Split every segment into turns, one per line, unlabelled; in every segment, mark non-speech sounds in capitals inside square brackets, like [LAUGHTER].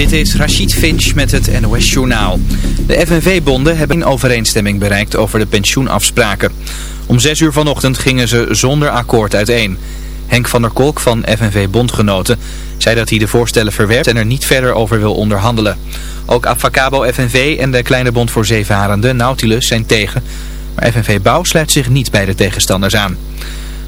Dit is Rachid Finch met het NOS Journaal. De FNV-bonden hebben een overeenstemming bereikt over de pensioenafspraken. Om 6 uur vanochtend gingen ze zonder akkoord uiteen. Henk van der Kolk van FNV-bondgenoten zei dat hij de voorstellen verwerpt en er niet verder over wil onderhandelen. Ook Avacabo FNV en de kleine bond voor zeevarenden Nautilus zijn tegen. Maar FNV Bouw sluit zich niet bij de tegenstanders aan.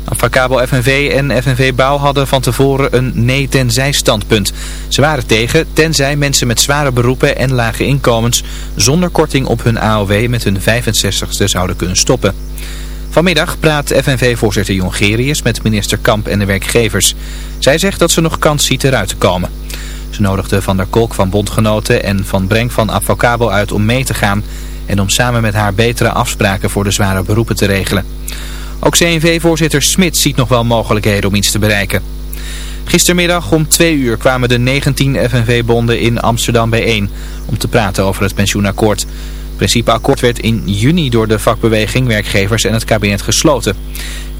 Avacabo FNV en FNV Bouw hadden van tevoren een nee-tenzij standpunt. Ze waren tegen tenzij mensen met zware beroepen en lage inkomens zonder korting op hun AOW met hun 65ste zouden kunnen stoppen. Vanmiddag praat FNV-voorzitter Jongerius met minister Kamp en de werkgevers. Zij zegt dat ze nog kans ziet eruit te komen. Ze nodigde Van der Kolk van Bondgenoten en Van Brenk van Avocabo uit om mee te gaan... en om samen met haar betere afspraken voor de zware beroepen te regelen. Ook CNV-voorzitter Smit ziet nog wel mogelijkheden om iets te bereiken. Gistermiddag om twee uur kwamen de 19 FNV-bonden in Amsterdam bijeen om te praten over het pensioenakkoord. Het principeakkoord werd in juni door de vakbeweging, werkgevers en het kabinet gesloten.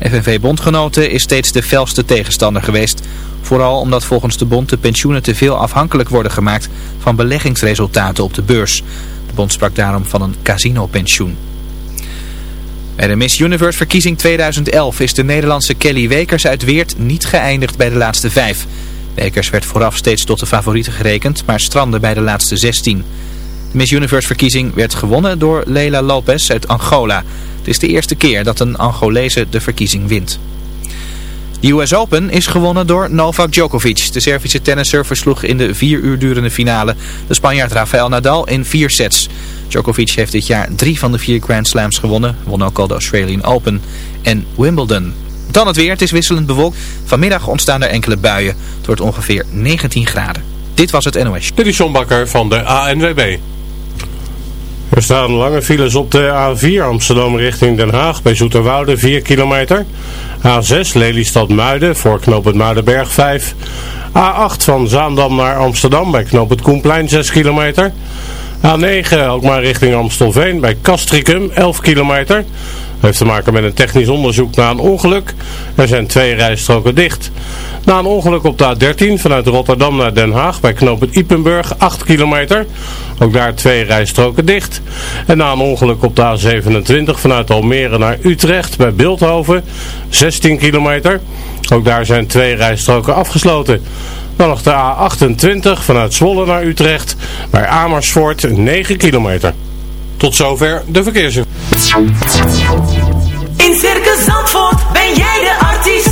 FNV-bondgenoten is steeds de felste tegenstander geweest. Vooral omdat volgens de bond de pensioenen te veel afhankelijk worden gemaakt van beleggingsresultaten op de beurs. De bond sprak daarom van een casino-pensioen. Bij de Miss Universe verkiezing 2011 is de Nederlandse Kelly Wekers uit Weert niet geëindigd bij de laatste vijf. Wekers werd vooraf steeds tot de favoriete gerekend, maar strandde bij de laatste 16. De Miss Universe verkiezing werd gewonnen door Leila Lopez uit Angola. Het is de eerste keer dat een Angolese de verkiezing wint. De US Open is gewonnen door Novak Djokovic. De Servische tennisser versloeg in de vier uur durende finale de Spanjaard Rafael Nadal in vier sets. Djokovic heeft dit jaar drie van de vier Grand Slams gewonnen. Won ook al de Australian Open en Wimbledon. Dan het weer. Het is wisselend bewolkt. Vanmiddag ontstaan er enkele buien. Het wordt ongeveer 19 graden. Dit was het NOS.
Dit is John Bakker van de ANWB. Er staan lange files op de A4 Amsterdam richting Den Haag bij Zoeterwoude 4 kilometer. A6 Lelystad Muiden voor knooppunt Muidenberg 5. A8 van Zaandam naar Amsterdam bij knooppunt Koenplein 6 kilometer. A9 ook maar richting Amstelveen bij Castricum 11 kilometer. Heeft te maken met een technisch onderzoek na een ongeluk. Er zijn twee rijstroken dicht. Na een ongeluk op de A13 vanuit Rotterdam naar Den Haag bij knooppunt Ipenburg 8 kilometer. Ook daar twee rijstroken dicht. En na een ongeluk op de A27 vanuit Almere naar Utrecht bij Beeldhoven 16 kilometer. Ook daar zijn twee rijstroken afgesloten. Dan nog de A28 vanuit Zwolle naar Utrecht bij Amersfoort 9 kilometer. Tot zover de verkeersinformatie.
In Circus Zandvoort ben jij de artiest.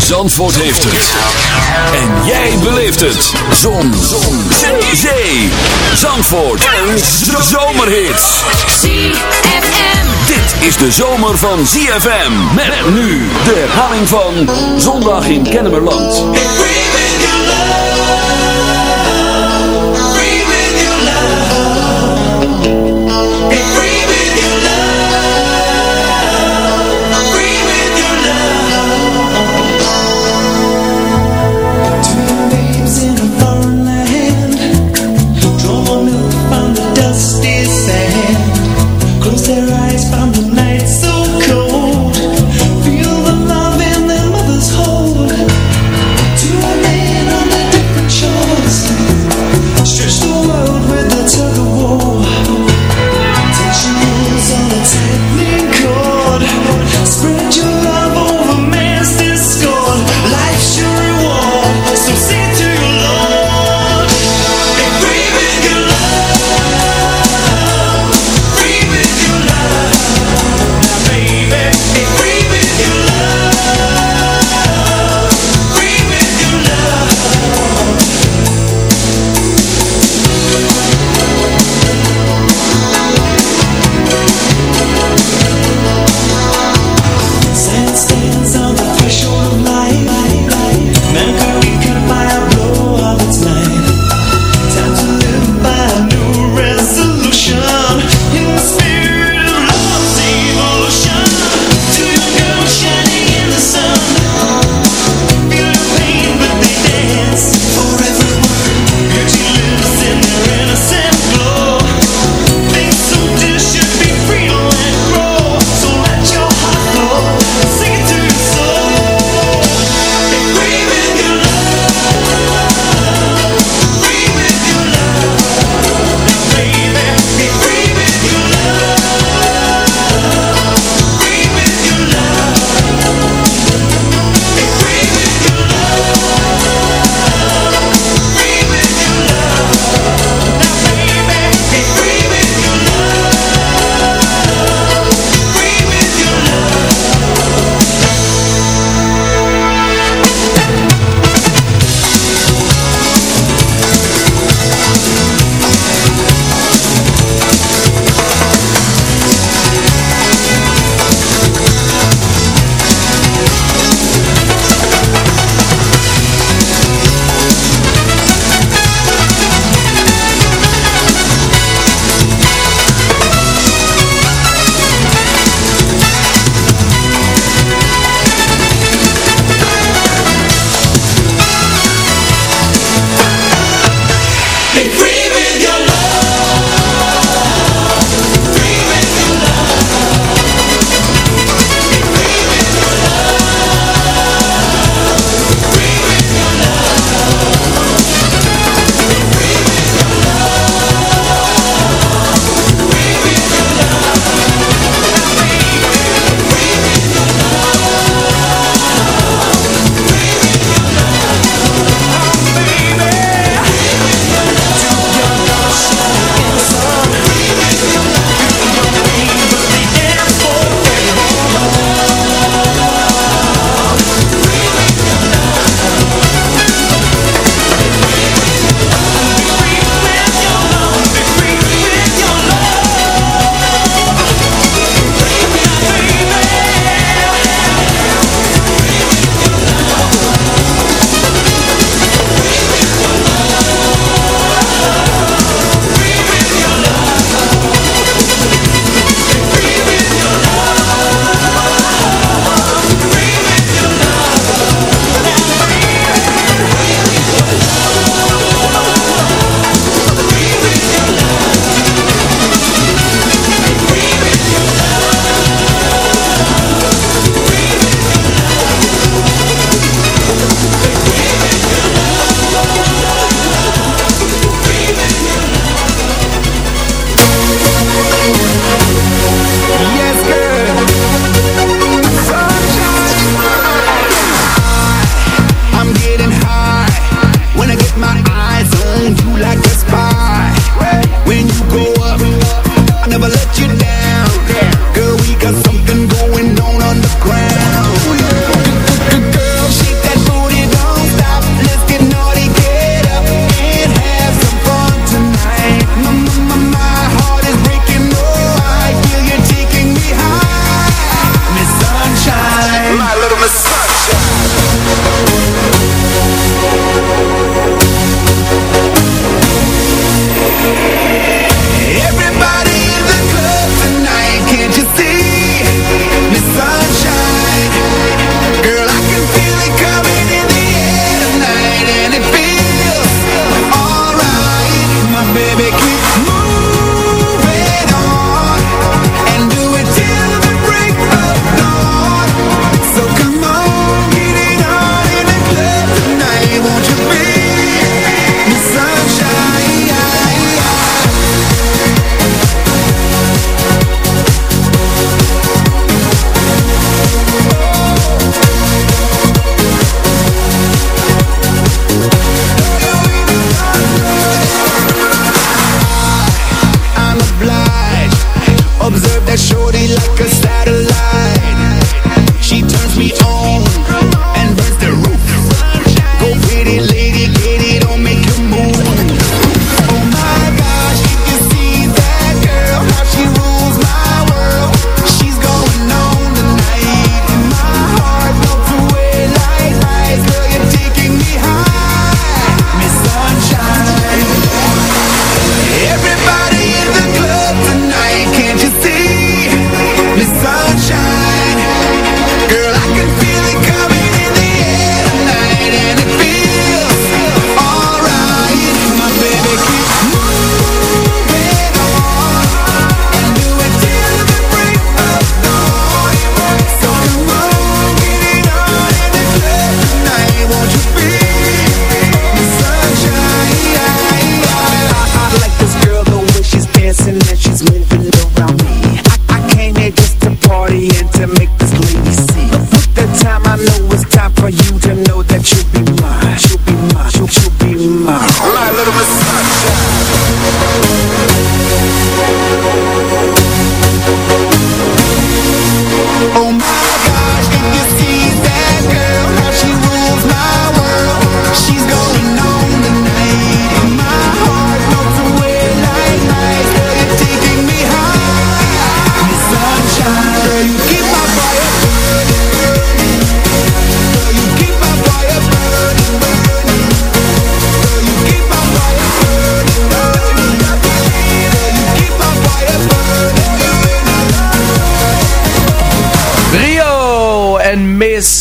Zandvoort
heeft het. En jij beleeft het. Zon. Zon. Zee. Zee. Zandvoort. Een zomerhit.
ZFM.
Dit is de zomer van ZFM. Met nu de herhaling van Zondag in Kennemerland.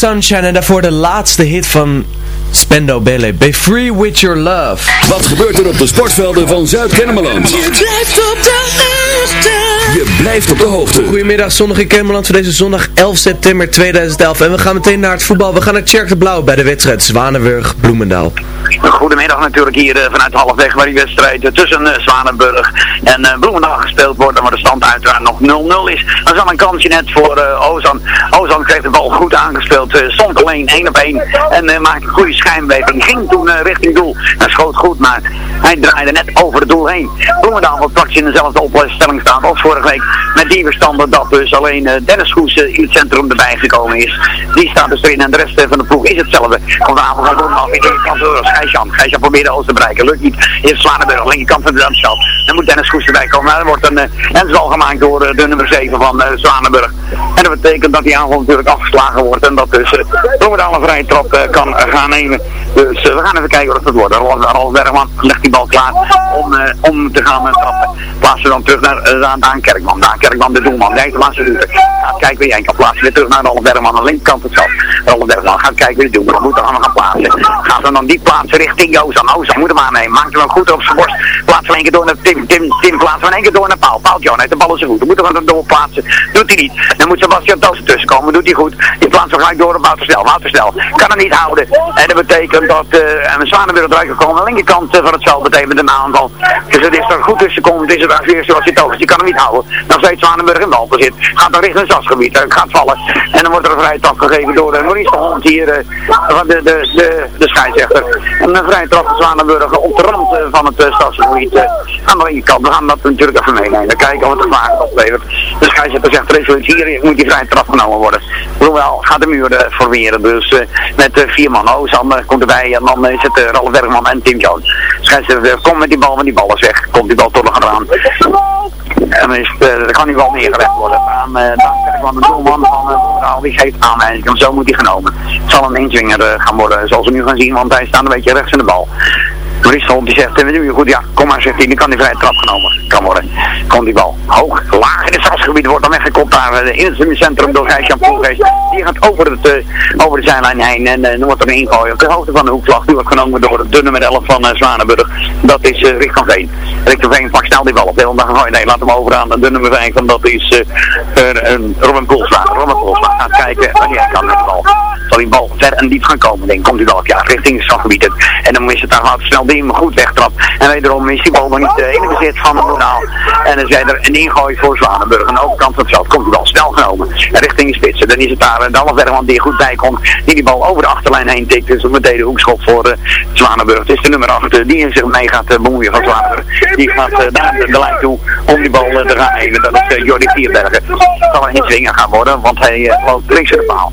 Sunshine en daarvoor de laatste hit van Spendo Ballet. Be free with your love.
Wat gebeurt er op de sportvelden van Zuid-Kennemerland?
Je blijft op de hoogte.
Je blijft op de hoogte.
Goedemiddag, zondag in Kennemerland voor deze zondag 11 september 2011. En we gaan meteen naar het voetbal. We gaan naar Tjerk de Blauw bij de wedstrijd Zwanenburg-Bloemendaal.
Goedemiddag natuurlijk hier eh, vanuit halfweg waar die wedstrijd eh, tussen eh, Zwanenburg en Bloemendaal gespeeld wordt. En waar de stand uiteraard nog 0-0 is. Dat is een kansje net voor Ozan. Ozan kreeg de bal goed aangespeeld. stond alleen 1 op 1 en maakte een goede schijnbeweging. Ging toen richting doel. Hij schoot goed, maar hij draaide net over het doel heen. Bloemendaal wat praktisch in dezelfde opstelling staat als vorige week. Met die verstanden dat dus alleen Dennis Goes in het centrum erbij gekomen is. Die staat dus erin en de rest van de ploeg is hetzelfde. Vanavond gaat Bloemendaal weer de kant door als Gijsjan probeert de oost te bereiken. Lukt niet. Heeft Zwanenburg, linkerkant van de Damstad. Dan moet Dennis Goes erbij komen. Nou, er wordt een uh, ensbal gemaakt door eh, de nummer 7 van eh, Zwanenburg. En dat betekent dat die aanval natuurlijk afgeslagen wordt. En dat dus uh, Bloemendaal een vrije trap eh, kan eh, gaan nemen. Dus eh, we gaan even kijken wat het wordt. Rolf Bergman legt die bal klaar om, eh, om te gaan eh, trappen. Plaatsen dan terug naar uh, Daan Kerkman. Daan Kerkman, de doelman. Heeft de laatste minuten. Gaat kijken wie jij kan plaatsen. Weer terug naar Rolf Bergman aan de linkerkant hetzelfde. Bergman gaat kijken wie de doelman moet. Dan gaan plaatsen. Gaat we dan die plaatsen richting Jozan. Ozan moet hem aannemen. Maakt hem goed op zijn borst. Plaatsen we één keer door naar Tim. Tim, Tim we één keer door naar Paul. Paul John heeft de bal in zijn voeten. Moet hem dan doorplaatsen. Doet hij niet. Dan moet Sebastian Toos tussen komen. Doet hij goed. Die plaatsen we gelijk door op Wouter Snel. Wouter Snel. Kan hem niet houden. En dat betekent dat uh, een Zwanenburg eruit gekomen. Aan de linkerkant uh, van het veld betekent een aanval. Dus het is er goed tussen komt. Is het daar weer zoals Toos. Die kan hem niet houden. Dan steeds Zwanenburg in balbezit. Gaat dan richting het stadsgebied. Uh, gaat vallen. En dan wordt er een vrije gegeven door uh, Maurice de Hond hier. van de, de, de, de scheidsrechter. En een trap van Zwanenburg op de rand van het stadsgebied. aan de linkerkant. We gaan dat natuurlijk even meenemen. Kijken wat de gevaar oplevert. De scheidsrechter zegt zoiets hier. Moet die vrije trap genomen worden. Hoewel gaat de muur formeren. Dus met vier man. Ozan komt erbij. En dan is het Ralf Bergman en Tim Jones. Scheidsrechter komt met die bal. Want die bal is weg. Komt die bal toch nog aan. En dan, is het, uh, dan kan die bal neergelegd worden. Aan uh, van de doelman van uh, die geeft aanwijzing. En zo moet hij genomen. Het zal een inzwinger uh, gaan worden, zoals we nu gaan zien, want hij staat een beetje rechts in de bal. Hond die zegt, we doen je goed, ja, kom maar, zegt hij, dan kan die vrije trap genomen kan worden. Komt die bal hoog, laag in het stadsgebied, wordt dan weggekopt daar in het centrum door Gijs-Jan. Die gaat over, het, over de zijlijn heen en dan wordt er een op de hoogte van de hoekvlag. Die wordt genomen door de nummer 11 van Zwanenburg. Dat is Rick van Veen. Veen pakt snel die bal op. Dan gooien, nee, laat hem over aan de nummer 5, want dat is Robin Poelsma. Robin Poelsma gaat kijken wanneer kan met de bal. Zal die bal ver en diep gaan komen, denk Komt die bal ja, richting het strafgebied. En dan is het daar snel die hem goed wegtrapt. En wederom is die bal nog niet uh, in het bezit van. En dan zijn er een ingooi voor Zwanenburg. Aan de overkant van het komt die bal snel genomen. En richting de spitsen. Dan is het daar de halfwerkman die er goed bij komt. Die die bal over de achterlijn heen tikt. Dus meteen de hoekschop voor Zwanenburg. Het is de nummer 8 uh, die zich mee gaat bemoeien van Zwanenburg. Die gaat daar de, de lijn toe om die bal te gaan nemen. Dat is Jordi Vierbergen. Het zal een inzwinger gaan worden, want hij loopt links in de paal.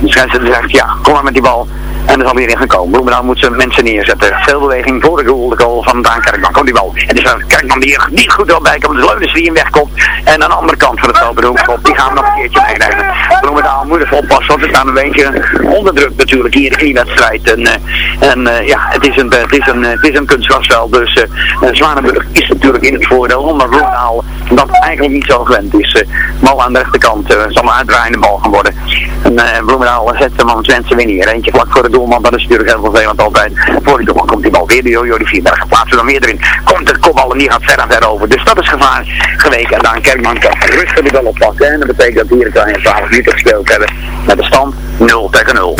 De scheidsrechter zegt, ja, kom maar met die bal. En er zal weer in gaan komen. Bloemendaal moet ze mensen neerzetten. Veel beweging voor de goal, de goal van Daan Kerkman. Komt die bal. En dus Kerkman die er niet goed op bij komt. De Leunens die hem wegkomt. En aan de andere kant van het veld, die gaan we nog een keertje meenemen. Bloemendaal moet even oppassen, want we staan een beetje onder druk natuurlijk hier in die wedstrijd. En, uh, en uh, ja, het is een, het is een, het is een kunstgrasveld. Dus uh, Zwanenburg is natuurlijk in het voordeel. Omdat Bloemendaal dat eigenlijk niet zo gewend is. bal aan de rechterkant zal een uitdraaiende bal gaan worden. En Bloemendaal zet hem Swensen weer neer. Eentje vlak voor de doelman, dat is natuurlijk heel vervelend altijd. Voor die doelman komt die bal weer, die Jordi Vierberg plaatsen dan weer erin. Komt de kopbal en die gaat ver en ver over. Dus dat is gevaar geweken. En dan Kerkman kan rustig die bal oppakken. En dat betekent dat hier kan je 12 minuten gespeeld hebben. Met de stand 0 tegen 0.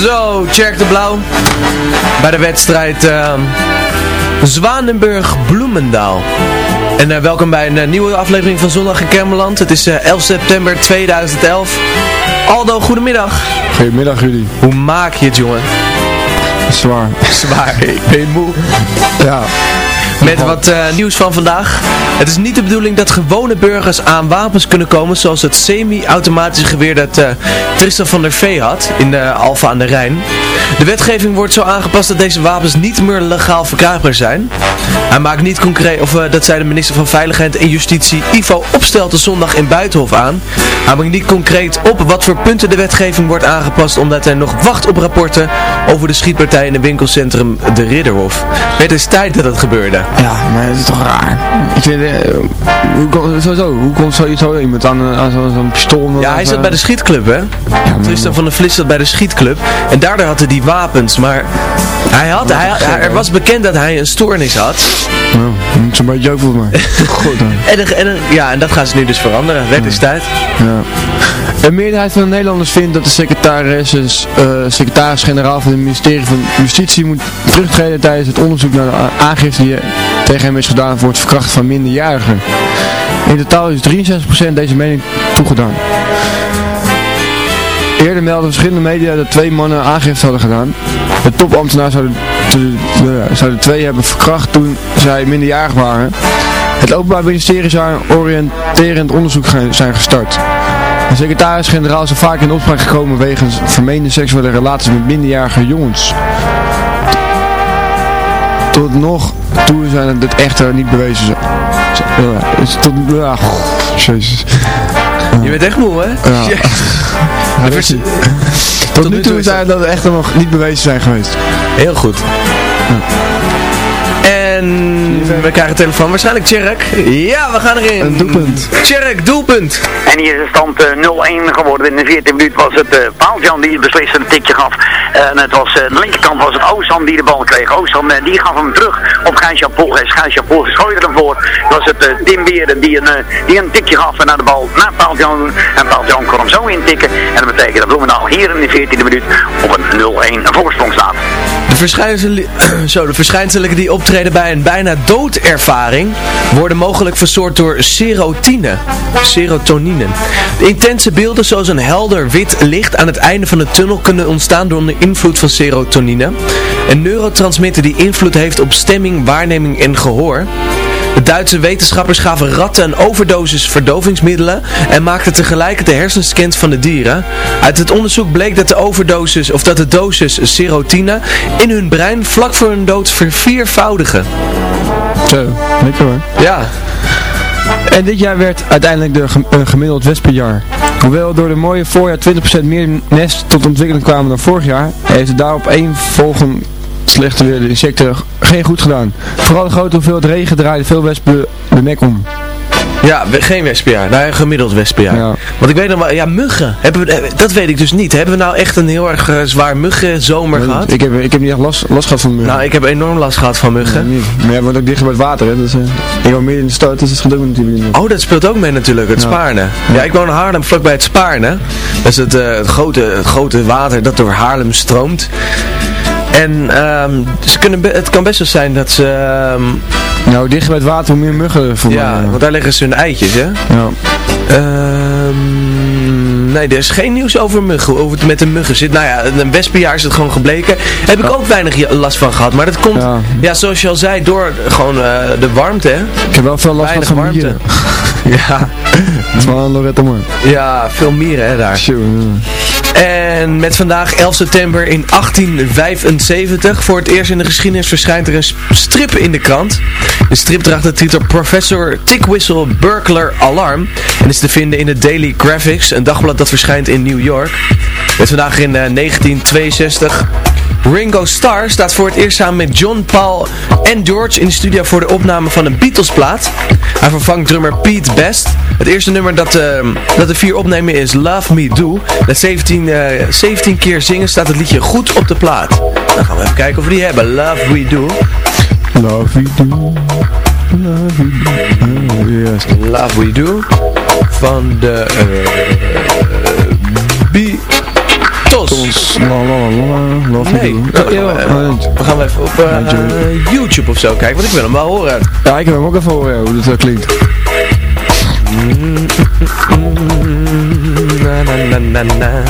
Zo, Tjerk de Blauw. Bij de wedstrijd uh, Zwanenburg-Bloemendaal. En uh, welkom bij een uh, nieuwe aflevering van Zondag in Kermeland. Het is 11 september 2011. Aldo, goedemiddag.
Goedemiddag jullie.
Hoe maak je het, jongen?
Zwaar.
Zwaar, ik ben moe.
Ja.
Met wat uh, nieuws van vandaag. Het is niet de bedoeling dat gewone burgers aan wapens kunnen komen zoals het semi-automatische geweer dat uh, Tristan van der Vee had in de Alfa aan de Rijn. De wetgeving wordt zo aangepast dat deze wapens niet meer legaal verkrijgbaar zijn. Hij maakt niet concreet, of eh, dat zei de minister van Veiligheid en Justitie Ivo Opstelten zondag in Buitenhof aan. Hij maakt niet concreet op wat voor punten de wetgeving wordt aangepast omdat hij nog wacht op rapporten over de schietpartij in het winkelcentrum De Ridderhof. Het is tijd dat het gebeurde.
Ja, maar het is toch raar. Ik vind, eh, hoe, kon- sowieso, hoe komt zo, zo iemand aan, eh, aan zo'n zo'n pistool?
Ja, hij zat bij de schietclub, hè? Tristan van der Vlis zat bij de schietclub. En daardoor had hij die wapens. Maar hij had, hij, had- hij- er was bekend dat hij een stoornis had.
Nou, niet zo'n beetje ook volgens mij. [LAUGHS] Goed dan.
En, en, ja, en dat gaan ze nu dus veranderen. Wet is tijd.
Ja. Een meerderheid van de Nederlanders vindt dat de secretaris, eh, secretaris-generaal van het ministerie van Justitie moet terugtreden tijdens het onderzoek naar de aangifte die tegen hem is gedaan voor het verkrachten van minderjarigen. In totaal is 63% deze mening toegedaan. Eerder meldden verschillende media dat twee mannen aangifte hadden gedaan. De topambtenaar zou de, twee hebben verkracht toen zij minderjarig waren. Het Openbaar Ministerie zou een oriënterend onderzoek zijn gestart. De secretaris-generaal is vaak in opspraak gekomen wegens vermeende seksuele relaties met minderjarige jongens. Tot nog toe zijn het echter niet bewezen. Ja, is tot, ja, jezus.
Je bent echt moe, hè?
Ja. [LAUGHS] Tot nu toe zijn dat echter nog niet bewezen zijn geweest.
Heel goed. En we krijgen telefoon. Waarschijnlijk Tjerk. Ja, we gaan erin.
Een doelpunt.
Tjerk, doelpunt.
En hier is de stand eh, 0-1 geworden. In de 14 minuut was het uh, Paaltjan die het beslissende tikje gaf. En het was, eh, aan de linkerkant was het Oostan die de bal kreeg. Oostan eh, die gaf hem terug op Gijs-Jan Polges. Gijs-Jan Polges gooide ervoor. Het was het eh, Tim Beren die een, eh, die een tikje gaf naar de bal naar Paaltjan. En Paaltjan kon hem zo intikken. En dat betekent dat Bloemendaal hier in de 14e minuut op een 0-1 voorsprong staat.
Verschijnselen, [CLEARS THROAT] zo, de verschijnselen die optreden bij een bijna doodervaring worden mogelijk verstoord door serotine, serotonine. De intense beelden zoals een helder wit licht aan het einde van de tunnel kunnen ontstaan door de invloed van serotonine. Een neurotransmitter die invloed heeft op stemming, waarneming en gehoor. De Duitse wetenschappers gaven ratten een overdosis verdovingsmiddelen en maakten tegelijk de hersenscans van de dieren. Uit het onderzoek bleek dat de overdosis of dat de dosis serotine in hun brein vlak voor hun dood verviervoudigen.
Zo, lekker hoor.
Ja.
En dit jaar werd uiteindelijk de een gemiddeld wespenjaar. Hoewel door de mooie voorjaar 20% meer nest tot ontwikkeling kwamen dan vorig jaar, heeft het daarop één volgend slechte weer de insecten geen goed gedaan. Vooral de grote hoeveelheid regen draaide veel wespen de nek om.
Ja, geen wespenjaar. Nou, een gemiddeld wespenjaar.
Ja.
Want ik weet nog wel, ja, muggen. Hebben we, eh, dat weet ik dus niet. Hebben we nou echt een heel erg eh, zwaar muggenzomer gehad?
Ik heb, ik heb niet echt last, last gehad van muggen.
Nou, ik heb enorm last gehad van muggen.
Nee. Maar jij woont ook dichter bij het water, hè? Dus, eh, ik woon meer in de stad, dus het gaat ook natuurlijk niet.
Oh, dat speelt ook mee natuurlijk, het
Ja.
Spaarne. Ja, ik woon in Haarlem, vlakbij het Spaarne. Dat is het, het, grote, het grote water dat door Haarlem stroomt. En ehm, ze kunnen het kan best wel zijn dat ze... ehm,
Nou, dichter bij het water, hoe meer muggen voor
ja,
mij.
want daar leggen ze hun eitjes, hè?
Ja.
Ehm, nee, er is geen nieuws over muggen, hoe het met de muggen zit. Nou ja, een wespenjaar is het gewoon gebleken. Heb ik ook weinig last van gehad, maar dat komt, ja,
Ja.
zoals je al zei, door gewoon eh, de warmte, hè?
Ik heb wel veel last
Weinig
van
warmte.
mieren. [LAUGHS]
Ja, [LAUGHS]
Dat is wel een Loretta Moore.
ja, veel mieren, hè, daar.
Tjoe,
En met vandaag 11 september in 1875 voor het eerst in de geschiedenis verschijnt er een strip in de krant. De strip draagt de titel Professor Tickwhistle Burglar Alarm en is te vinden in de Daily Graphics, een dagblad dat verschijnt in New York. Met vandaag in eh, 1962 Ringo Starr staat voor het eerst samen met John, Paul en George in de studio voor de opname van een Beatles plaat. Hij vervangt drummer Pete Best. Het eerste nummer dat, eh, dat de vier opnemen is Love Me Do. Met 17, eh, 17 keer zingen staat het liedje goed op de plaat. Dan gaan we even kijken of we die hebben. Love We Do.
Love you do. Love you do. Oh, yes.
Love We Do. Van de eh
La la la.
Nee,
do.
gaan we, gaan even op eh,
YouTube.
Of zo kijken, want ik wil hem wel horen.
Ja, ik heb hem ook even horen hoe dat eh, klinkt.
Na, na, na.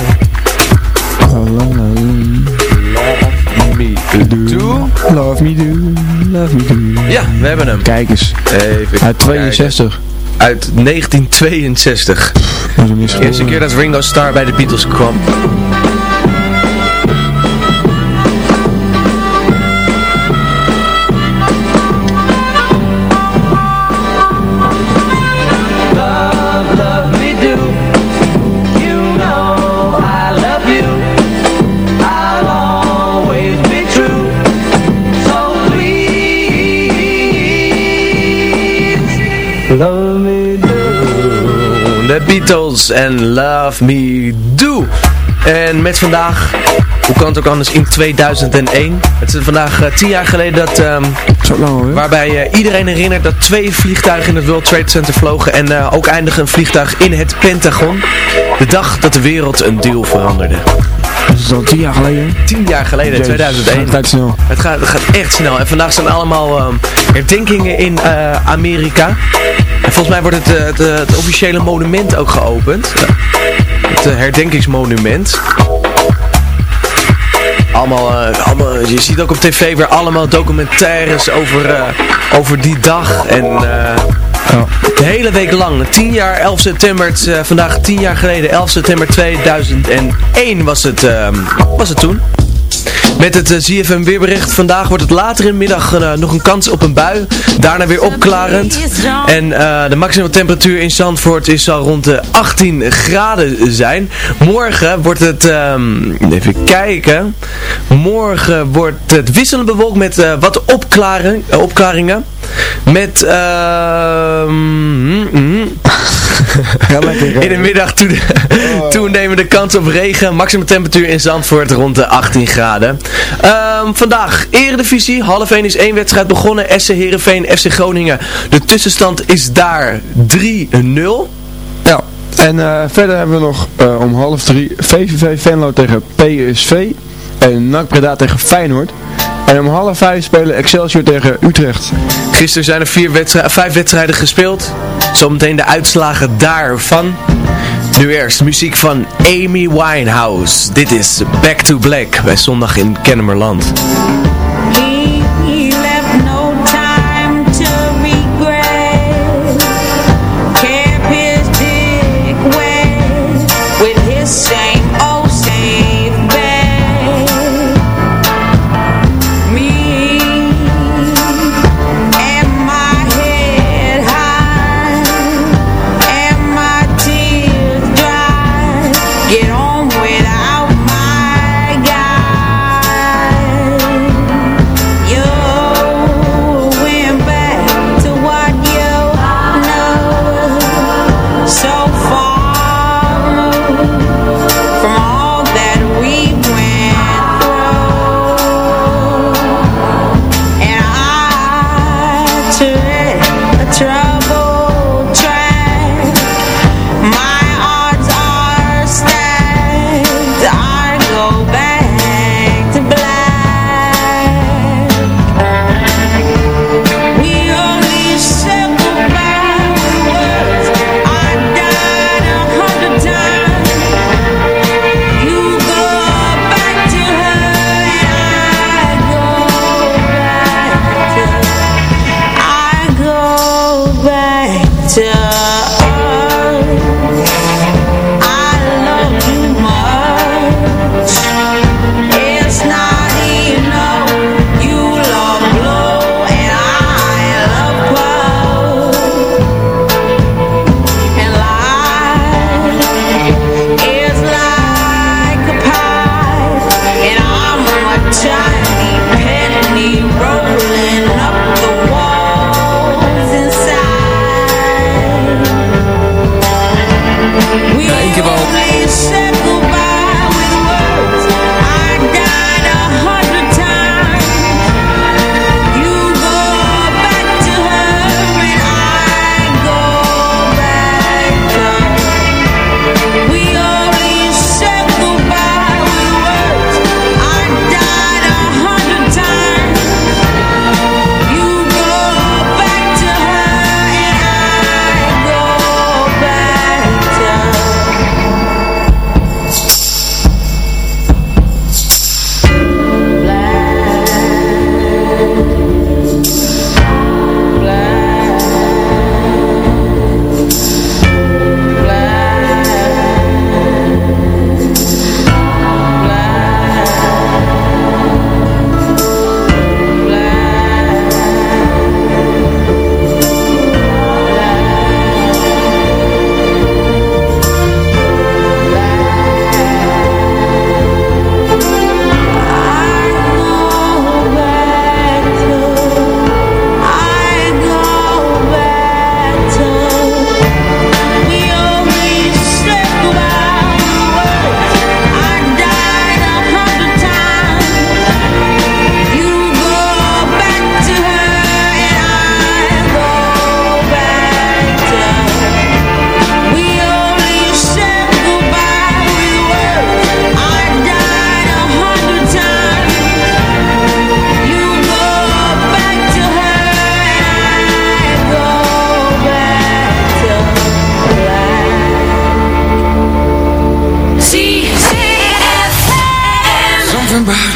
Me do.
Love me do. Love me do.
Ja, we hebben hem.
Kijk eens.
Even
Uit 62.
kijken. Uit 1962.
Dat is een
De eerste keer dat Ringo Starr bij de Beatles kwam. Beatles en Love Me Do. En met vandaag, hoe kan het ook anders, in 2001. Het is vandaag uh, tien jaar geleden dat... Um,
Zo lang alweer.
Waarbij uh, iedereen herinnert dat twee vliegtuigen in het World Trade Center vlogen. En uh, ook eindigde een vliegtuig in het Pentagon. De dag dat de wereld een deel veranderde.
Dat is al tien jaar geleden.
Tien jaar geleden,
Jezus,
2001.
Het gaat snel.
Het gaat, het gaat echt snel. En vandaag zijn allemaal um, herdenkingen in uh, Amerika. En volgens mij wordt het, uh, het, het, officiële monument ook geopend. Het herdenkingsmonument. Allemaal, allemaal, je ziet ook op tv weer allemaal documentaires over, over die dag. En de hele week lang, 10 jaar, 11 september, het, vandaag 10 jaar geleden, 11 september 2001 was het, was het toen. Met het uh, ZFM weerbericht. Vandaag wordt het later in de middag uh, nog een kans op een bui. Daarna weer opklarend. En uh, de maximum temperatuur in Zandvoort is al rond de 18 graden zijn. Morgen wordt het... Um, even kijken. Morgen wordt het wisselend bewolkt met wat opklaring, opklaringen. Met... Mm, mm. [LAUGHS]
Ja, lekker,
in de middag toe, toenemende kans op regen. Maximum temperatuur in Zandvoort rond de 18 graden. Um, vandaag Eredivisie. Half 1 is één wedstrijd begonnen. SC Heerenveen, FC Groningen. De tussenstand is daar 3-0.
Ja. En uh, verder hebben we nog uh, om half drie VVV Venlo tegen PSV. En NAC Breda tegen Feyenoord. En om half vijf spelen Excelsior tegen Utrecht.
Gisteren zijn er vier wedstrijden, vijf wedstrijden gespeeld. Zometeen de uitslagen daarvan. Nu eerst muziek van Amy Winehouse. Dit is Back to Black bij Zondag in Kennemerland.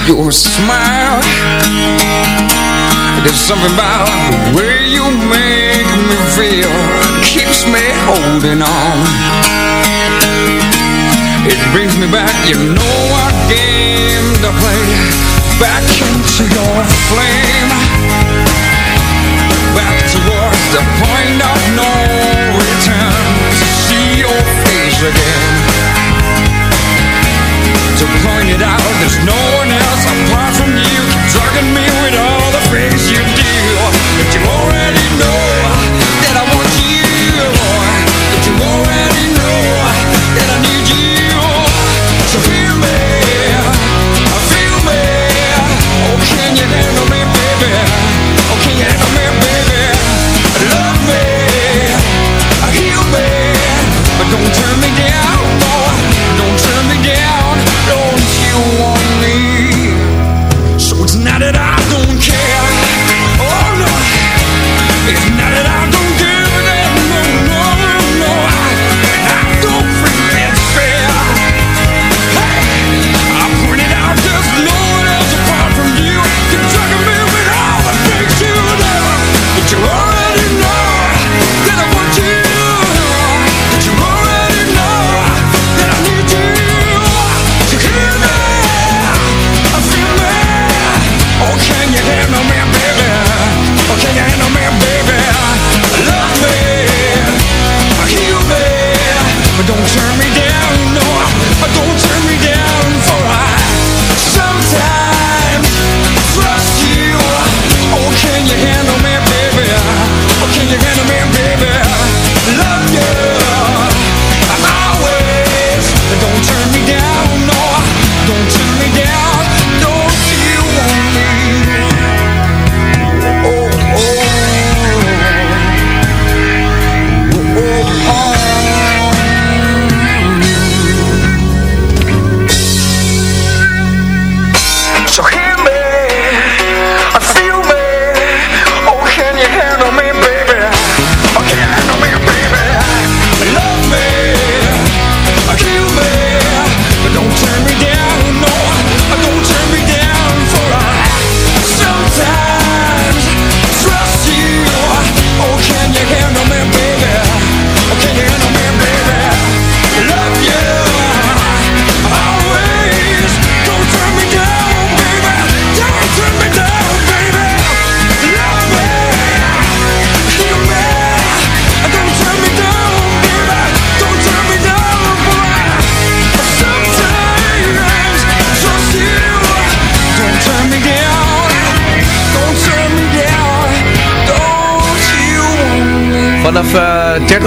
Your smile. There's something about the way you make me feel Keeps me holding on It brings me back, you know what game to play Back into your flame. Back towards the point of no return. To see your face again. To point it out, there's no one else Drugging me with all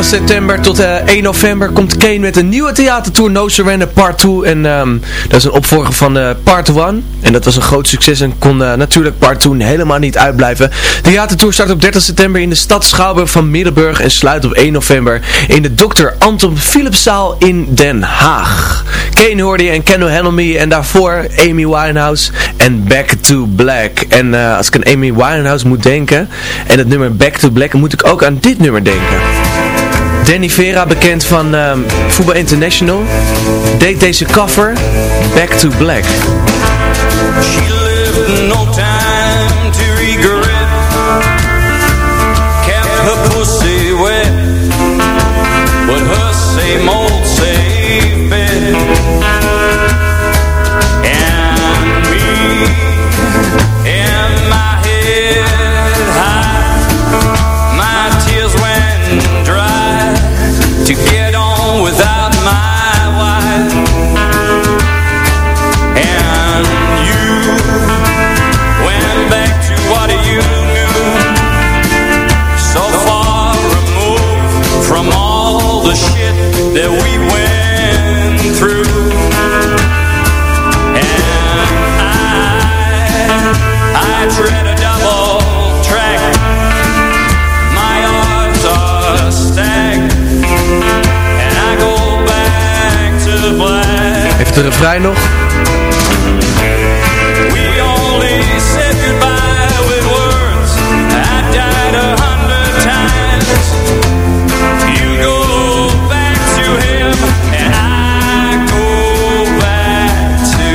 eh, 30 september tot eh, 1 november komt Kane met een nieuwe theatertour No Surrender Part 2. En ehm, dat is een opvolger van eh, Part 1. En dat was een groot succes en kon eh, natuurlijk Part 2 helemaal niet uitblijven. De theatertour start op 30 september in de stad Schouwburg van Middelburg. En sluit op 1 november in de Dr. Anton Philipszaal in Den Haag. Kane hoorde en Handle Me. En daarvoor Amy Winehouse en Back to Black. En eh, als ik aan Amy Winehouse moet denken en het nummer Back to Black, moet ik ook aan dit nummer denken. Danny Vera, bekend van ehm, Voetbal International, deed deze cover Back to Black.
She no time
de refrein nog?
We only said goodbye with words. I died a hundred times. You go back to him, and I go back to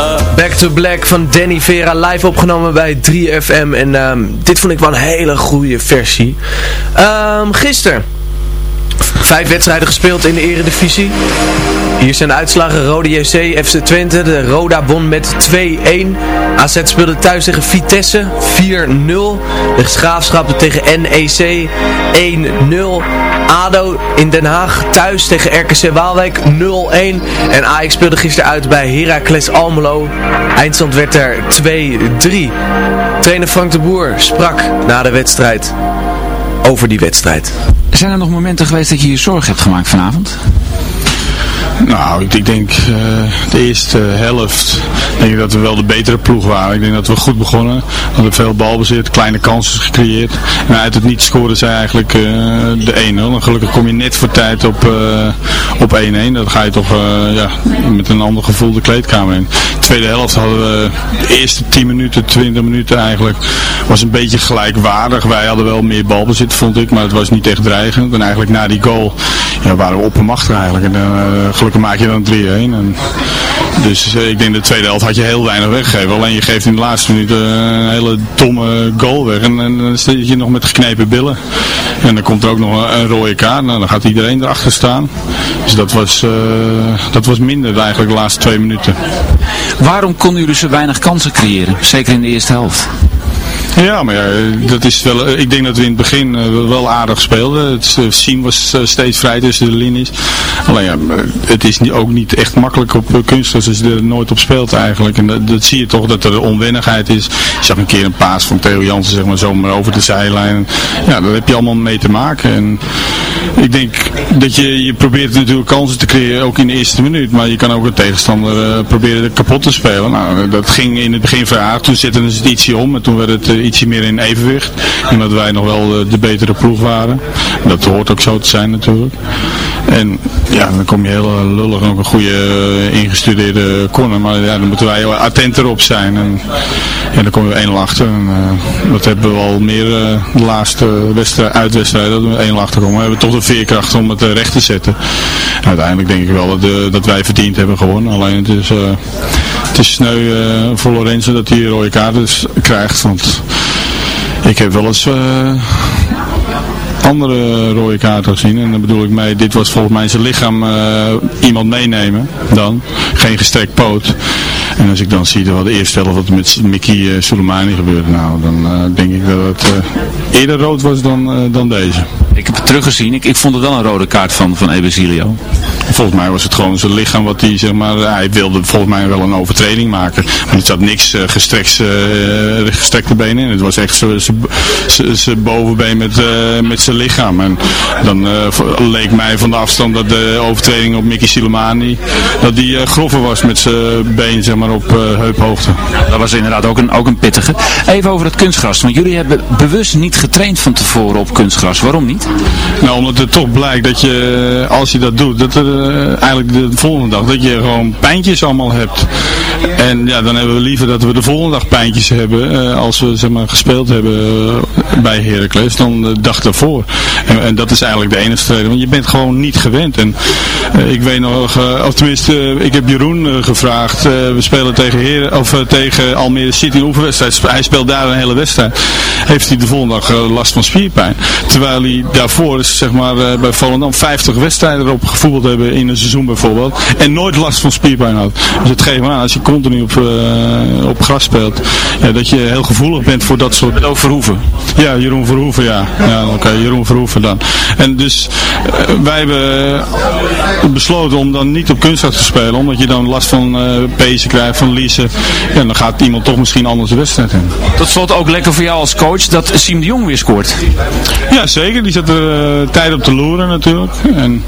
a
to Black van Danny Vera live opgenomen bij 3FM. En ehm, dit vond ik wel een hele goede versie. Um, gisteren. Vijf wedstrijden gespeeld in de eredivisie. Hier zijn de uitslagen Rode JC, FC Twente. De Roda won met 2-1. AZ speelde thuis tegen Vitesse 4-0. De Graafschap tegen NEC 1-0. ADO in Den Haag thuis tegen RKC Waalwijk 0-1. En Ajax speelde gisteren uit bij Heracles Almelo. Eindstand werd er 2-3. Trainer Frank de Boer sprak na de wedstrijd over die wedstrijd.
Zijn er nog momenten geweest dat je je zorgen hebt gemaakt vanavond?
Nou, ik, ik denk uh, de eerste helft denk ik dat we wel de betere ploeg waren. Ik denk dat we goed begonnen. We hadden veel balbezit, kleine kansen gecreëerd. En uit het niet scoren zij eigenlijk uh, de 1-0. En gelukkig kom je net voor tijd op, uh, op 1-1. Dan ga je toch ja, met een ander gevoel de kleedkamer in. De tweede helft hadden we de eerste 10 minuten, 20 minuten eigenlijk, was een beetje gelijkwaardig. Wij hadden wel meer balbezit vond ik, maar het was niet echt dreigend. En eigenlijk na die goal ja, waren we oppermachtig eigenlijk. En, gelukkig maak je dan 3-1. En dus uh, ik denk de tweede helft had je heel weinig weggegeven. Alleen je geeft in de laatste minuut uh, een hele domme goal weg. En, en dan zit je nog met geknepen billen. En dan komt er ook nog een, rode kaart. Nou, dan gaat iedereen erachter staan. Dus dat was, dat was minder eigenlijk de laatste twee minuten.
Waarom konden jullie zo weinig kansen creëren? Zeker in de eerste helft.
Ja, maar dat is wel, ik denk dat we in het begin uh, wel aardig speelden. Het uh, Siem was steeds vrij tussen de linies. Alleen ja, het is ook niet echt makkelijk op kunstgras als je er nooit op speelt eigenlijk. En dat, dat, zie je toch dat er onwennigheid is. Je zag een keer een paas van Theo Jansen zeg maar zomaar over de zijlijn. Ja, daar heb je allemaal mee te maken. En ik denk dat je, je probeert natuurlijk kansen te creëren, ook in de eerste minuut. Maar je kan ook een tegenstander proberen kapot te spelen. Nou, dat ging in het begin vrij Toen zetten ze het ietsje om en toen werd het ietsje meer in evenwicht. En dat wij nog wel de, de betere ploeg waren. Dat hoort ook zo te zijn natuurlijk. En ja, dan kom je heel lullig nog een goede ingestudeerde corner. Maar ja, dan moeten wij attent erop zijn. En, en dan komen we 1-0 achter. En, uh, dat hebben we al meer de laatste wedstrijd, uitwedstrijd dat we 1-0 achter komen. We hebben toch de veerkracht om het recht te zetten. En uiteindelijk denk ik wel dat, dat wij verdiend hebben gewonnen. Alleen het is, het is sneu voor Lorenzo dat hij rode kaart dus krijgt. Want ik heb wel eens andere rode kaarten gezien. En dan bedoel ik mee, dit was volgens mij zijn lichaam uh, iemand meenemen dan. Geen gestrekt poot. En als ik dan zie wat de eerste helft wat met Mickey uh, Soleimani gebeurde, nou dan uh, denk ik dat het uh, eerder rood was dan, dan deze.
Ik heb het teruggezien, ik, ik vond het wel een rode kaart van, van Ebesilio.
Volgens mij was het gewoon zijn lichaam wat hij, zeg maar, hij wilde volgens mij wel een overtreding maken. Maar er zat niks uh, gestrekt, uh, gestrekte benen in. Het was echt zijn bovenbeen met, uh, met zijn lichaam. En dan leek mij van de afstand dat de overtreding op Mickey Silemani, dat die grover was met zijn been, zeg maar, op heuphoogte.
Dat was inderdaad ook een, ook een pittige. Even over het kunstgras, want jullie hebben bewust niet getraind van tevoren op kunstgras. Waarom niet?
Nou, omdat het toch blijkt dat je, als je dat doet, dat er uh, eigenlijk de volgende dag, dat je gewoon pijntjes allemaal hebt. En ja, dan hebben we liever dat we de volgende dag pijntjes hebben, als we zeg maar gespeeld hebben bij Heracles, dan de dag daarvoor. En, en, dat is eigenlijk de enige reden, want je bent gewoon niet gewend. En ik weet nog, of tenminste, ik heb Jeroen gevraagd, we spelen tegen, Heren, of, tegen Almere City een oefenwedstrijd, hij speelt daar een hele wedstrijd. Heeft hij de volgende dag last van spierpijn. Terwijl hij daarvoor, zeg maar, bij Volendam 50 wedstrijden erop gevoetbald hebben in een seizoen bijvoorbeeld. En nooit last van spierpijn had. Dus het geeft me aan, als je continu op, uh, op gras speelt, ja, dat je heel gevoelig bent voor dat soort...
Ook Verhoeven?
Ja, Jeroen Verhoeven, ja. ja Oké, okay, Jeroen Verhoeven dan. En dus uh, wij hebben besloten om dan niet op kunstgras te spelen, omdat je dan last van uh, pezen krijgt, van liezen. Ja, dan gaat iemand toch misschien anders de wedstrijd in.
Tot slot ook lekker voor jou als coach dat Siem de Jong weer scoort.
Ja, zeker. Die zat er tijd op te loeren natuurlijk. En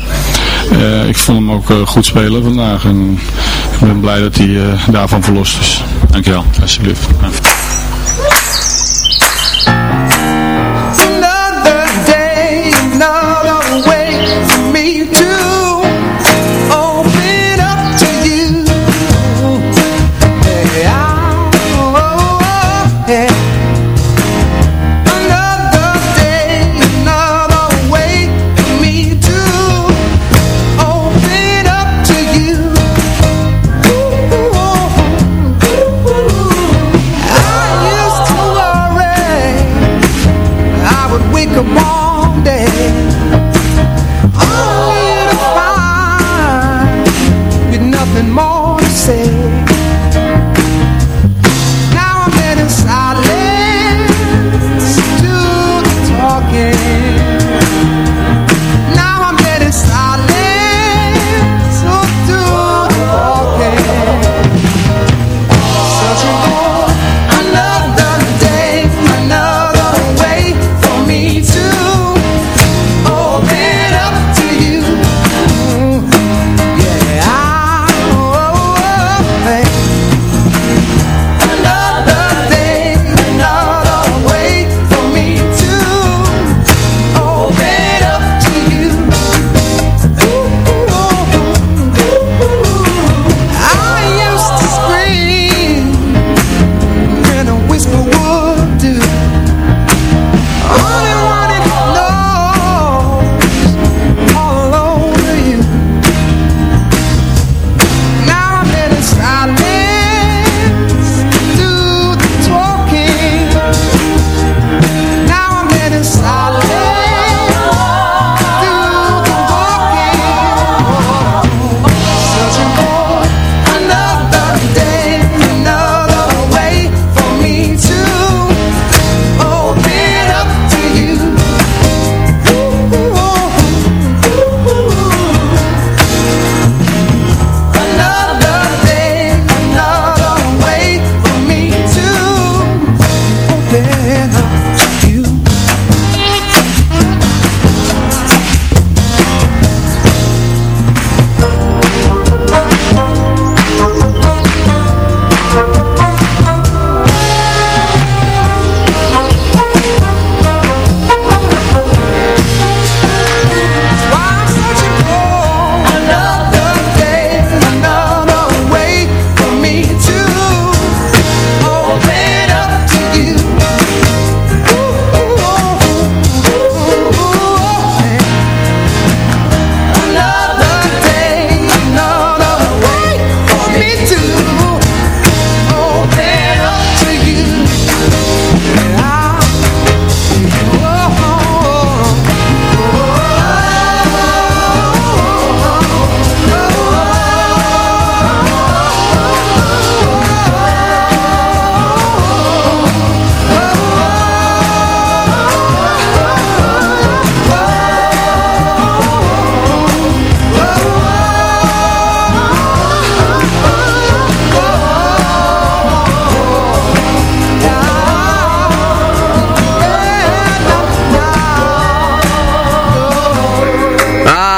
uh, ik vond hem ook uh, goed spelen vandaag en ik ben blij dat hij daarvan verlost is.
Dankjewel.
Alsjeblieft.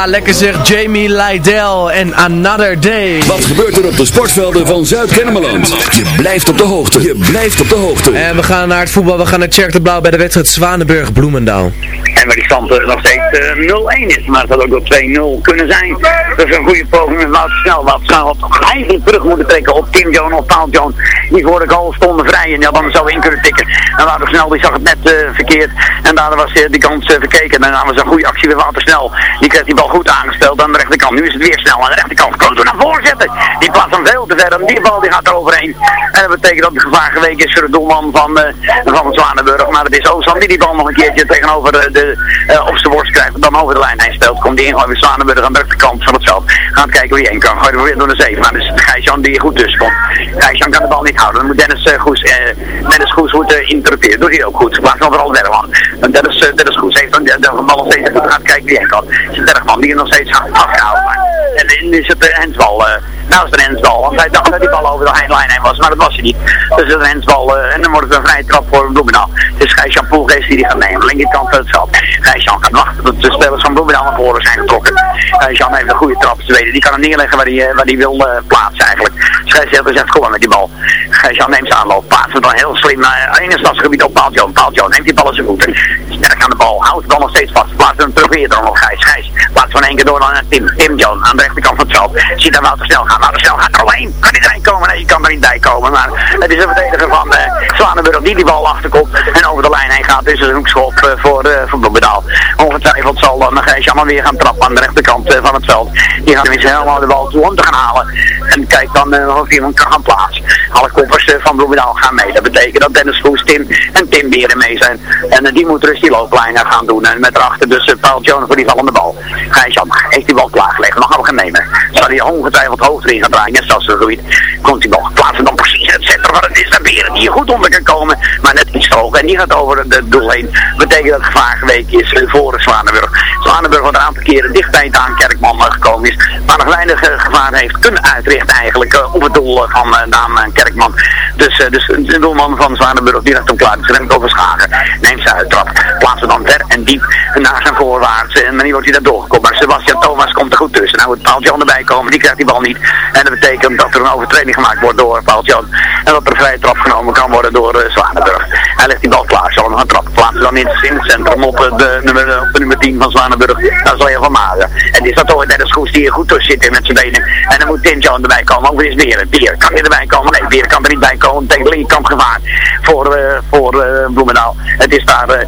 Ja, lekker zeg Jamie Lydell en Another Day.
Wat gebeurt er op de sportvelden van Zuid-Kennemerland? Je blijft op de hoogte. Je blijft op de hoogte.
En we gaan naar het voetbal. We gaan naar Tjerk de Blauw bij de wedstrijd Zwanenburg-Bloemendaal.
En waar die stand eh, nog steeds eh, 0-1 is. Maar het had ook wel 2-0 kunnen zijn. Dat is een goede poging met Wout Snel. Wout Snel had toch eigenlijk terug moeten trekken op Tim Joan of Paul Joan. Die voor de goal stonden vrij en die had dan zo in kunnen tikken. En Wouter Snel die zag het net eh, verkeerd. En daardoor was eh, die kans eh, verkeken. En daarna was een goede actie bij Wouter Snel. Die kreeg die bal goed aangespeeld aan de rechterkant. Nu is het weer snel aan de rechterkant. Kloto naar voren zetten. Die plaatst hem veel te ver. En die bal die gaat er overheen. En dat betekent dat het gevaar geweken is voor de doelman van, eh van Zwanenburg. Maar het is Ozan die die bal nog een keertje tegenover de, de eh, op zijn borst krijgt. En dan over de lijn heen speelt. Komt die ingooi bij Zwanenburg aan de rechterkant van het veld. Gaat kijken wie heen kan. Gooit hem weer door de zeven. Maar dus Gijsjan die goed tussen komt. Gijsjan kan de bal niet houden. Dan moet Dennis uh, Goes, eh, Dennis Goes moet uh, interruperen. Doet hij ook goed. Plaats overal Bergman. En Dennis, uh, Dennis Goes heeft dan de, bal nog steeds goed. Gaat kijken wie heen kan. Bergman die er nog steeds afgehaald. Maar, en dan is het uh, hensbal. Uh, nou is het een hensbal. Want hij dacht dat die bal over de heenlijn heen was. Maar dat was hij niet. Dus het is een hensbal. Uh, en dan wordt het een vrije trap voor Bloemendaal. Is Gijsjan Poelgeest die die gaat nemen. Linkerkant van het veld. Gijsjan gaat wachten tot de spelers van Bloemendaal naar voren zijn getrokken. Gijsjan heeft een goede trap te weten. Die kan hem neerleggen waar hij, waar hij wil plaatsen eigenlijk. Scheidsrechter zegt gewoon met die bal. Gijsjan neemt zijn aanloop. Plaatst hem dan heel slim in het stadsgebied op Paal Joan. Paal Joan neemt die bal in zijn voeten. Sterk aan de bal. Houdt de bal nog steeds vast. Plaatst hem terug weer dan nog Gijs. Gijs van één keer door naar Tim. Tim Joan aan de rechterkant van het veld. Ziet daar Wouter snel gaan. Wouter snel gaat er alleen. Kan hij erin komen? Nee, je kan er niet bij komen. Maar het is een verdediger van uh, Zwanenburg die die bal achterkomt. En over de lijn heen gaat. Dus een hoekschop uh, voor, uh, voor Bloemendaal. Ongetwijfeld zal dan uh, Gijs allemaal weer gaan trappen aan de rechterkant van het veld. Die gaat tenminste helemaal de bal toe om te gaan halen. En kijkt dan of iemand kan gaan plaatsen. Alle koppers van Bloemendaal gaan mee. Dat betekent dat Dennis Goes, Tim en Tim Beren mee zijn. En die moet rust die looplijn gaan doen. En met erachter dus Paul Jones voor die vallende bal. Gijsjan heeft die bal klaargelegd. Mag hem gaan nemen. Zal hij ongetwijfeld hoog erin gaan draaien. Net zoals ze groeit. Komt die bal. Plaatsen dan precies in het centrum van het is. Naar Beren die goed onder kan komen. Maar net iets hoog. En die gaat over het doel heen. Betekent dat het gevaar geweken is uh, voor Zwanenburg. Zwanenburg wat een aantal keren dicht bij het aan Kerkman gekomen is. Maar nog weinig uh, gevaar heeft kunnen uitrichten eigenlijk op het doel van Daan Kerkman. Dus, dus de doelman van Zwanenburg die hem klaar. Dus remt over Schagen. Neemt zijn uittrap. Plaatsen dan ver en diep naar zijn voorwaarts. En dan wordt hij daar doorgekomen. Sebastian Thomas komt er goed tussen. Nou moet Paul Jan erbij komen. Die krijgt die bal niet. En dat betekent dat er een overtreding gemaakt wordt door Paul. En dat er een vrije trap genomen kan worden door uh, Zwanenburg. Hij legt die bal klaar. Zal hem gaan trappen. Plaatsen dan in, het centrum op, uh, de, nummer, op nummer 10 van Zwanenburg. Dat is Leo van Mazen. En die staat toch net als goed die er goed tussen zit met zijn benen. En dan moet Tim Jan erbij komen. Ook weer eens Beren. Beren kan hij erbij komen. Nee, Beren kan er niet bij komen. Tegen de linkerkant gevaar voor, voor Bloemendaal. Het is daar,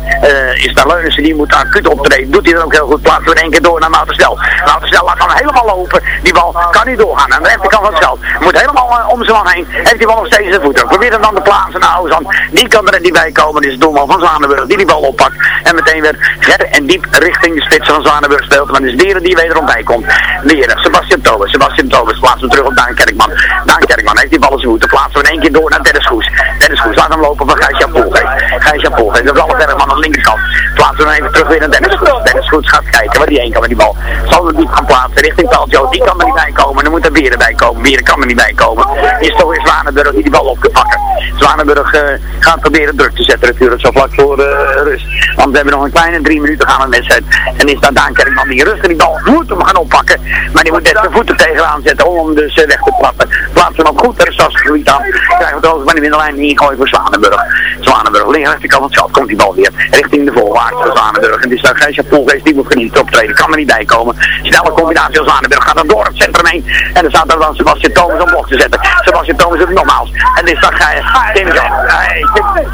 is daar Leunissen die moet acuut optreden. Doet hij er ook heel goed. Plaatsen we één keer door naar Moutersnel. Moutersnel laat hem helemaal lopen. Die bal kan niet doorgaan. Aan de rechterkant van het veld. Moet helemaal uh, om zijn man heen. Heeft die bal nog steeds in zijn voeten. Probeert hem dan te plaatsen naar Ozan. Die kan er niet bij komen. Is de doelman van Zwanenburg die die bal oppakt. En meteen weer ver en diep richting de spits van Zwanenburg speelt. Maar is Dieren die wederom bij komt. Dieren, Sebastian Tobes. Sebastian Tobes plaatst hem terug op Daan Kerkman. Daan Kerkman heeft die bal in zijn voeten. Plaatsen we in één keer door naar Dennis Goes. Dennis Goes laat hem lopen van Gijs-Jan Poelgeest. Gijs-Jan Poelgeest. Dat is alle Bergman aan de linkerkant. Plaatsen we even terug weer naar Dennis Goes. Dennis Goes gaat kijken waar die heen kan met die bal. Zal we diep gaan plaatsen richting Paljo. Die kan er niet bij komen. Dan moet er Beren bij komen. Beren kan er niet bij komen. Is toch weer Zwanenburg die die bal op kan pakken. Zwanenburg uh, gaat proberen druk te zetten natuurlijk zo vlak voor uh, rust. Want we hebben nog een kleine drie minuten gaan met wedstrijd. En is daar Daan Kerkman die rustig die bal moet hem gaan oppakken. Maar die moet net zijn voeten tegenaan zetten om hem dus uh, weg te klappen. Plaatsen hem op goed er stadsgebied aan. Krijgen we het maar die lijn ingooien voor Zwanenburg. Zwanenburg, links rechterkant van het veld. Komt die bal weer richting de voorwaarts van Zwanenburg. En die staat Gijsja Poelgeest, die moet genieten optreden. Kan er niet bij komen. Snelle combinatie van Zwanenburg gaat dan door het centrum heen. En dan staat er dan Sebastian Thomas om blok te zetten. Sebastian Thomas doet het nogmaals. En dit staat Tim John.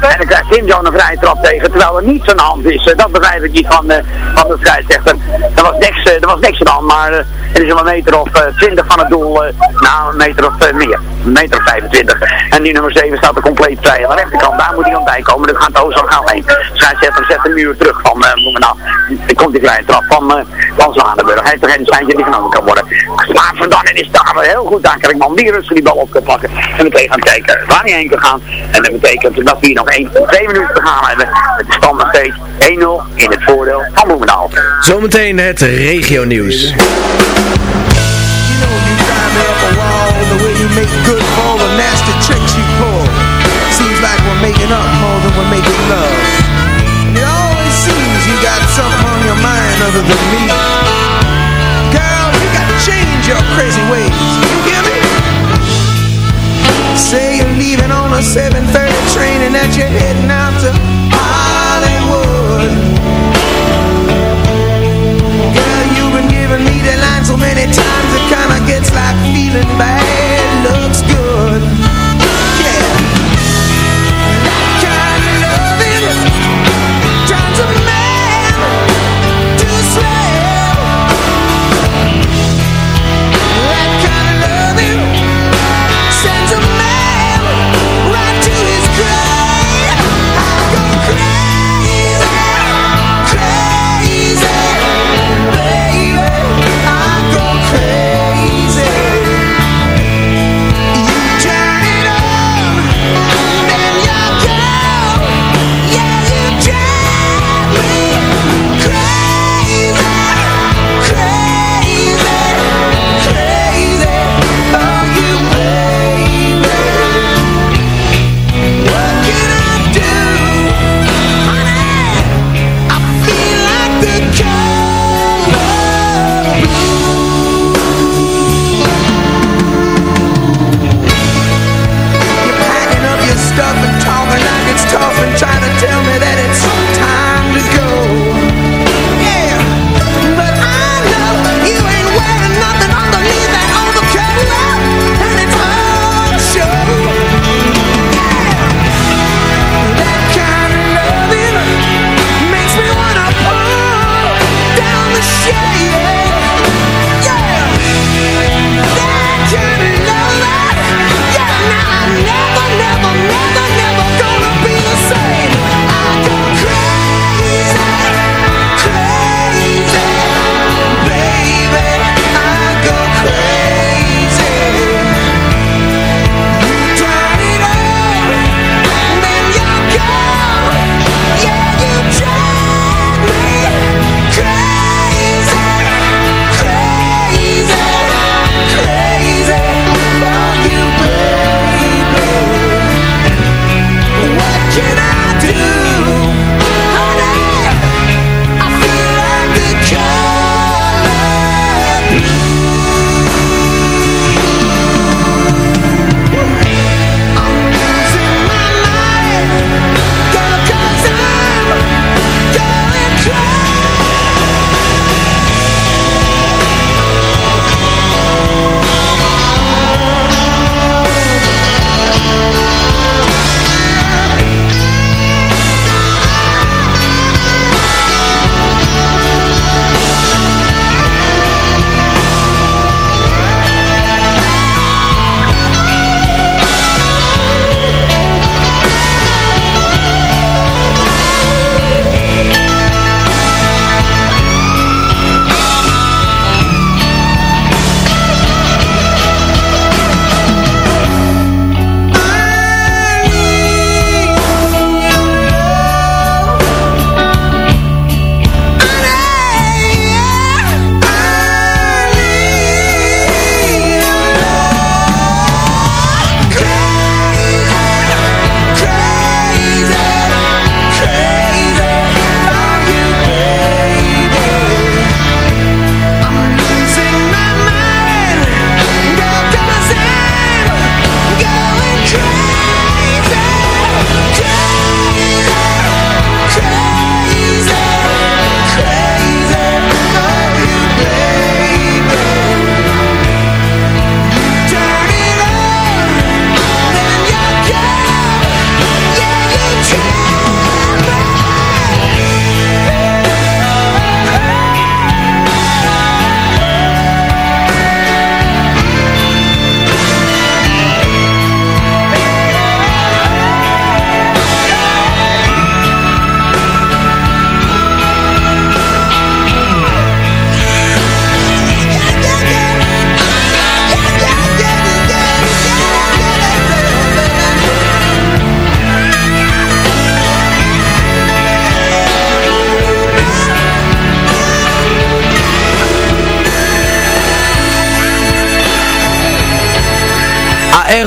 En dan krijgt Tim John een vrije trap tegen. Terwijl er niets aan de hand is. Dat begrijp ik niet van, uh, van de scheidsrechter. Er was niks, uh, er was niks aan maar uh, het is een meter of 20 van het doel. nou, een meter of meer. Een meter of 25. En die nummer 7 staat er compleet vrij. Aan de rechterkant, daar moet hij dan bij komen. Dan gaat Ozan gaan heen. Scheidsrechter zet de muur terug van Bloemendaal. Dan komt die vrije trap van, van Zwanenburg. Hij heeft er geen die genomen kan worden. Maar van dan is daar heel goed. Daar kan ik man die rustig die bal op kan pakken. En meteen gaan kijken waar hij heen kan gaan. En dat betekent dat we hier nog 1, 2 minuten te gaan hebben. Het is stand nog steeds 1-0 in het voordeel van Bloemendaal.
Zometeen het regio nieuws.
making up more than we're making love. you got something on your mind other than me. Girl, you gotta change your crazy ways. You hear me? Say you're leaving on a 7.30 train And that you're heading out to Hollywood. Girl, you've been giving me the line so many times It kinda gets like feeling bad. Looks good.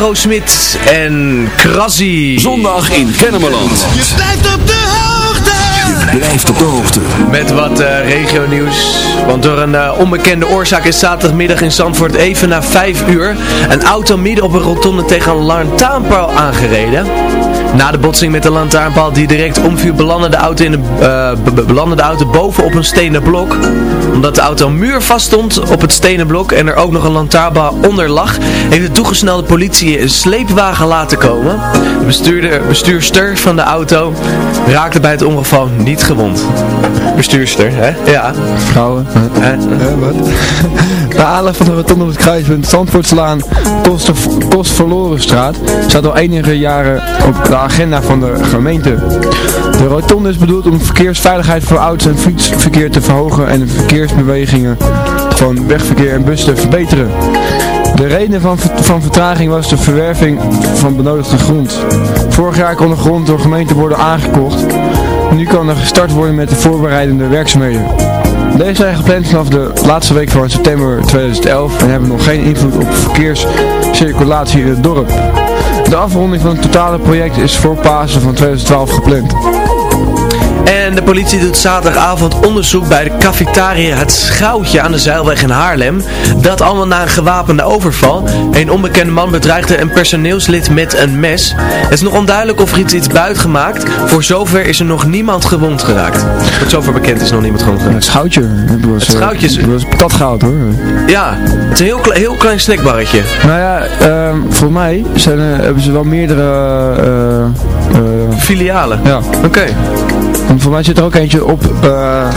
Aerosmith en Krassi.
Zondag in Kennemerland.
Je blijft op de hoogte.
Je blijft op de hoogte.
Met wat uh, regionieuws. Want door een eh, onbekende oorzaak is zaterdagmiddag in Zandvoort even na 5 uur een auto midden op een rotonde tegen een lantaarnpaal aangereden. Na de botsing met de lantaarnpaal die direct omviel, belandde de auto, in de, eh, belandde de auto bovenop een stenen blok omdat de auto muurvast stond op het stenen blok en er ook nog een lantaarnpaal onder lag, heeft de toegesnelde politie een sleepwagen laten komen. De bestuurder, bestuurster van de auto raakte bij het ongeval niet gewond. Bestuurster, hè? Ja.
Vrouwen. wat? Na [LAUGHS] aanleg van de rotonde op het kruispunt Zandvoortslaan Kost- Kostverlorenstraat staat al enige jaren op de agenda van de gemeente. De rotonde is bedoeld om de verkeersveiligheid voor auto's en fietsverkeer te verhogen en de verkeersbewegingen van wegverkeer en bus te verbeteren. De reden van, van vertraging was de verwerving van benodigde grond. Vorig jaar kon de grond door gemeente worden aangekocht. Nu kan er gestart worden met de voorbereidende werkzaamheden. Deze zijn gepland vanaf de laatste week van september 2011 en hebben nog geen invloed op verkeerscirculatie in het dorp. De afronding van het totale project is voor Pasen van 2012 gepland.
En de politie doet zaterdagavond onderzoek bij de cafetaria Het Schoutje aan de Zeilweg in Haarlem. Dat allemaal na een gewapende overval. Een onbekende man bedreigde een personeelslid met een mes. Het is nog onduidelijk of er iets is buitgemaakt. Voor zover is er nog niemand gewond geraakt. Tot zover bekend is nog niemand gewond geraakt.
Het schoutje. Het, was,
Het schoutje is-
Het was patatgoud hoor.
Ja, het is een heel, kle- heel klein snackbarretje.
Nou ja, ehm voor mij zijn, hebben ze wel meerdere... eh, eh,
Filialen?
Ja.
Oké.
Want voor mij zit er ook eentje op... eh,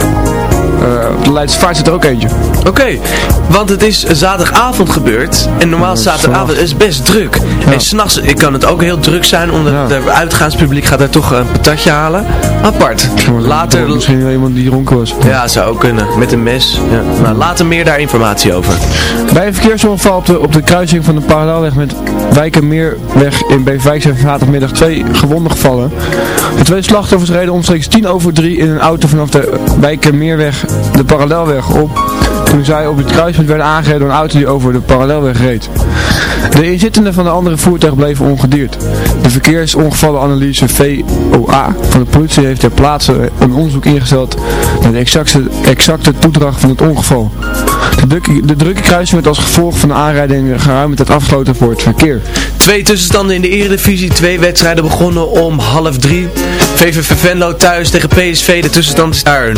op de Leidse Vaart zit er ook eentje.
Oké, want het is zaterdagavond gebeurd. En normaal
Ja,
zaterdagavond is best druk. En s'nachts kan het ook heel druk zijn, omdat het uitgaanspubliek gaat er toch een patatje halen. Apart. Later...
Misschien wel iemand die dronken was.
Ja, zou ook kunnen. Met een mes. Ja. Nou, later meer daar informatie over.
Bij een verkeersongeval op de, op de kruising van de parallelweg met Wijkenmeerweg in Beverwijk zijn zaterdagmiddag twee gewonden gevallen. De twee slachtoffers reden omstreeks 10 over 3 in een auto vanaf de Wijkenmeerweg de parallelweg op. Toen zij op het kruispunt werden aangereden door een auto die over de parallelweg reed. De inzittenden van de andere voertuig bleven ongedeerd. De verkeersongevallenanalyse VOA van de politie heeft ter plaatse een onderzoek ingesteld naar de exacte, exacte toedracht van het ongeval. De drukke, de drukke kruising werd als gevolg van de aanrijding geruime tijd afgesloten voor het verkeer.
Twee tussenstanden in de Eredivisie. Twee wedstrijden begonnen om half drie. VVV Venlo thuis tegen PSV. De tussenstand is daar 0-1.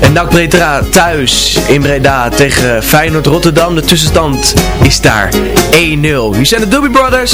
En NAC Breda thuis in Breda tegen Feyenoord Rotterdam. De tussenstand is daar 1-0. Hier zijn de Doobie Brothers.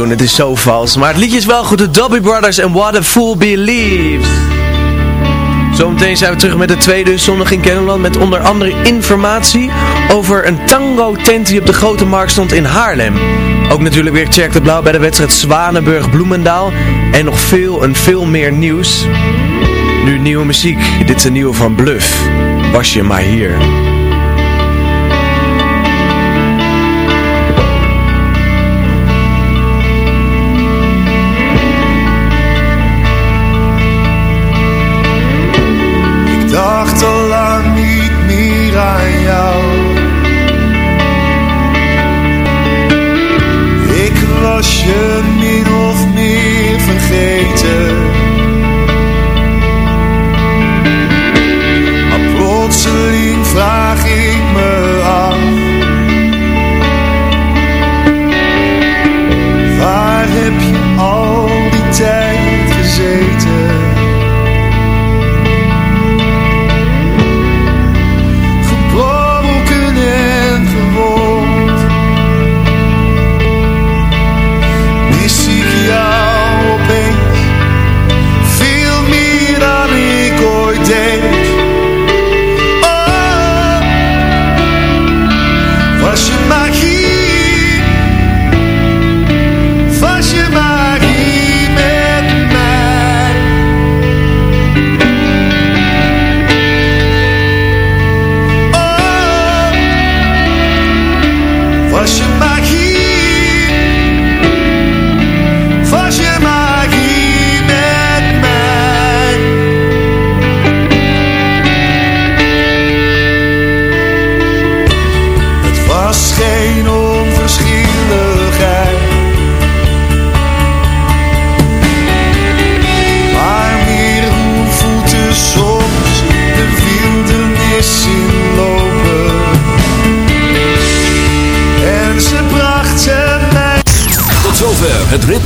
Het is zo vals. Maar het liedje is wel goed, de Dobby Brothers en What a Fool Believes. Zometeen zijn we terug met de tweede zondag in Kennemerland met onder andere informatie over een tango tent die op de Grote Markt stond in Haarlem. Ook natuurlijk weer Check de Blauw bij de wedstrijd Zwanenburg-Bloemendaal en nog veel en veel meer nieuws. Nu nieuwe muziek, dit is de nieuwe van Bluff. Was je maar hier.
Jou. Ik was je min of meer vergeten.